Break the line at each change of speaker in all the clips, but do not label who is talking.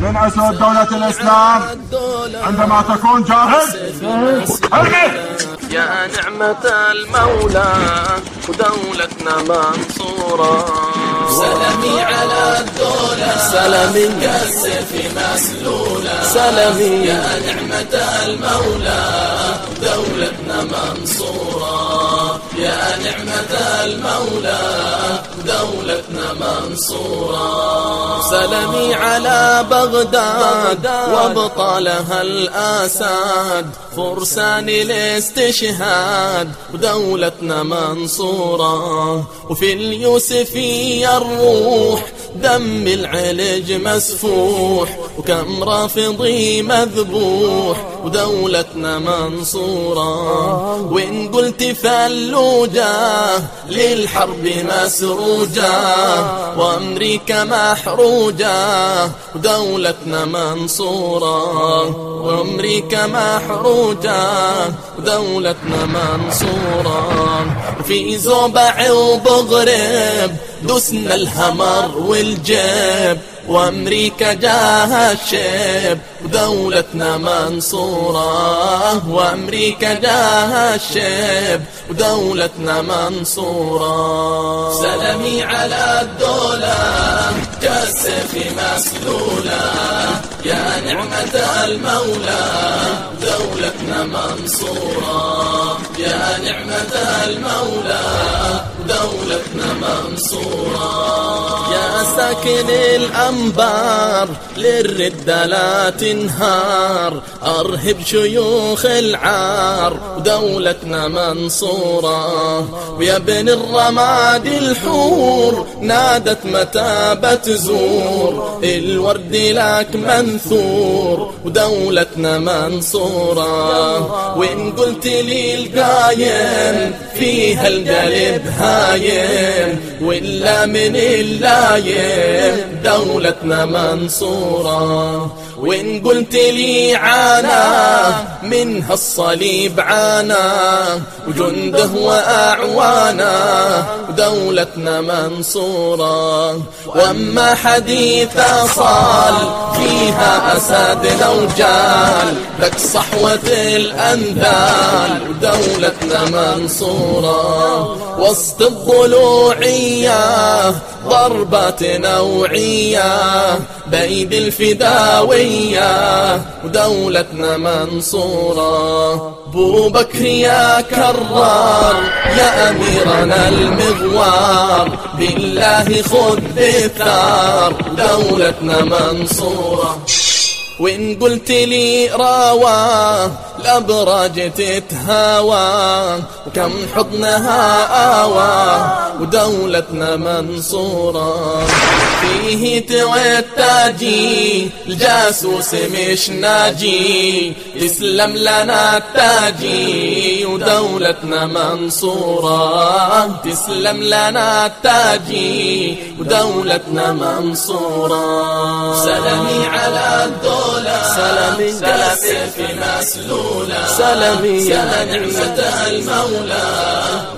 من أسود دولة الإسلام عندما تكون جاهز
يا نعمة المولى ودولتنا منصورة
سلمي على الدولة.
سلمي
كالسيف مسلولة
سلمي
يا نعمة المولى دولتنا منصورة يا نعمة المولى دولتنا منصورة
سلمي على بغداد وابطالها الآساد فرسان الاستشهاد ودولتنا منصورة وفي اليوسفية الروح دم العلج مسفوح. وكم رافضي مذبوح ودولتنا منصورة وإن قلت فلوجة للحرب مسروجة وأمريكا محروجة ودولتنا منصورة. وأمريكا محروجة ودولتنا منصورة. وفي زوبع وبغرب دسنا الهمر والجيب وأمريكا جاها الشيب. ودولتنا منصورة وأمريكا جاها الشيب ودولتنا منصورة.
سلمي على الدولة كالسيف مسلولة يا نعمة المولى دولتنا منصورة. يا نعمة المولى دولتنا منصورة.
ساكن الأنبار للردة لا تنهار. أرهب شيوخ العار ودولتنا منصورة. ويا ابن الرماد الحور نادت متى بتزور الورد لك منثور ودولتنا منصورة. وإن قلت لي القايم فيها القلب هايم. وإلا من اللايم دولتنا منصورة. وإن قلت لي عانى منها الصليب عانى وجنده وأعوانه ودولتنا منصورة. وأما حديث صال فيها أسد لو جال لك صحوة الأنذال ودولتنا منصورة. وسط الضلوعية ضربات نوعية بيد الفداوية ودولتنا منصورة. بو بكر يا كرار يا أميرنا المغوار بالله خذ بثار دولتنا منصورة. وإن قلت لي راوى الأبراج تتهاوى وكم حضنها آوى. ودولتنا منصورة. فيه توي التاجي الجاسوس مش ناجي. تسلم لنا التاجي ودولتنا منصورة. تسلم لنا التاجي ودولتنا منصورة.
سلمي على الدولة.
سلمي
كالسيف مسلولة.
سلمي
يا نعمة المولى.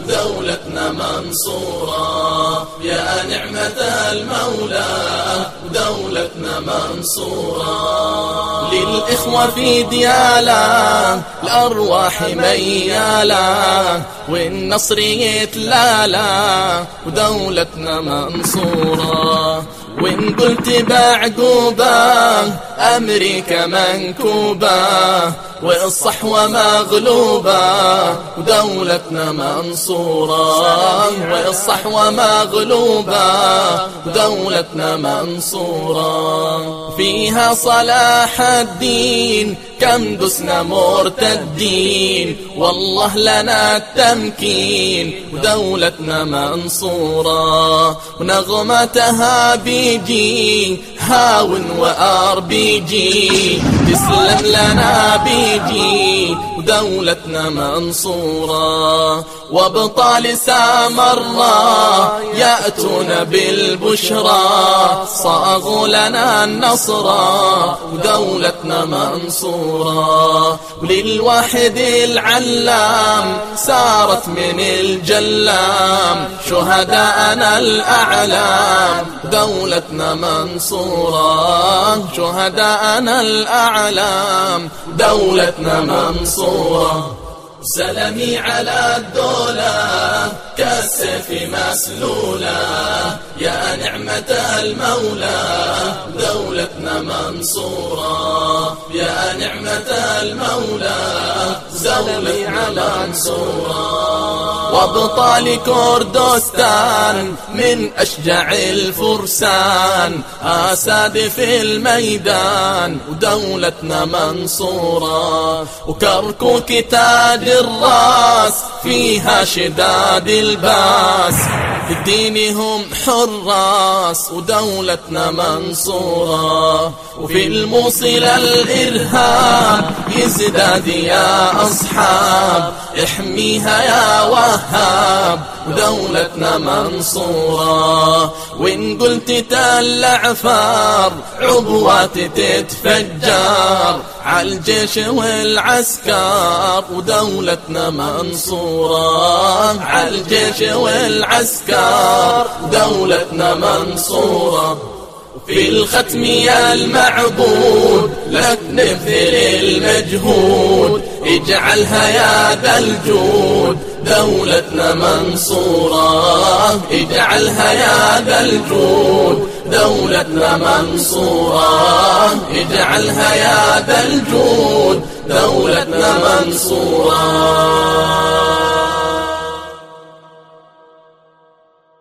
دولتنا منصورة. يا نعمة المولى دولتنا منصورة.
للإخوة في ديالا الأرواح ميالا. والنصر يتلالا ودولتنا منصورة. وإن قلت بعقوبة أمريكا منكوبة والصحوة مغلوبة ودولتنا منصورة. والصحوة مغلوبة ودولتنا منصورة. فيها صلاح الدين كم دسنا مرتدين. والله لنا التمكين ودولتنا منصورة. ونغمتها بيجي هاون وار بيجي تسلم لنا بيجي ودولتنا منصورة. وابطال سامرة يأتون بالبشرى. صاغوا لنا النصر ودولتنا منصورة. وللواحد العلام سارت من الجلام شهداءنا الأعلام دولتنا منصورة. شهداءنا الأعلام. دولتنا منصورة. سلمي على الدولة. كالسيف مسلولة. يا نعمة المولى. دولتنا منصورة يا نعمة المولى دولتنا منصورة وابطال كردستان من أشجع الفرسان. أساد في الميدان ودولتنا منصورة وكركوك تاج الراس فيها شداد الباس. الدين هم حراس ودولتنا منصورة وفي الموصل الإرهاب يزداد يا أصحاب احميها يا وهاب. ودولتنا منصورة. وإن قلت تل عفار عبوات تتفجر عالجيش والعسكر. ودولتنا منصورة عالجيش والعسكر. دولتنا منصورة. في الختم يا المعبود لك نبذل المجهود. اجعلها يا ذا الجود دولتنا منصورة. اجعلها يا ذا الجود دولتنا منصورة. اجعلها يا ذا الجود دولتنا منصورة.